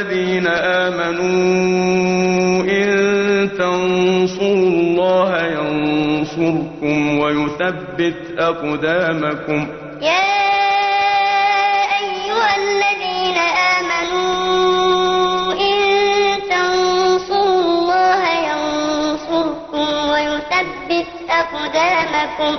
الذين آمنوا إن تنصروا الله ينصركم ويثبت أقدامكم. يا أيها الذين آمنوا إن تنصروا الله ينصركم ويثبت أقدامكم.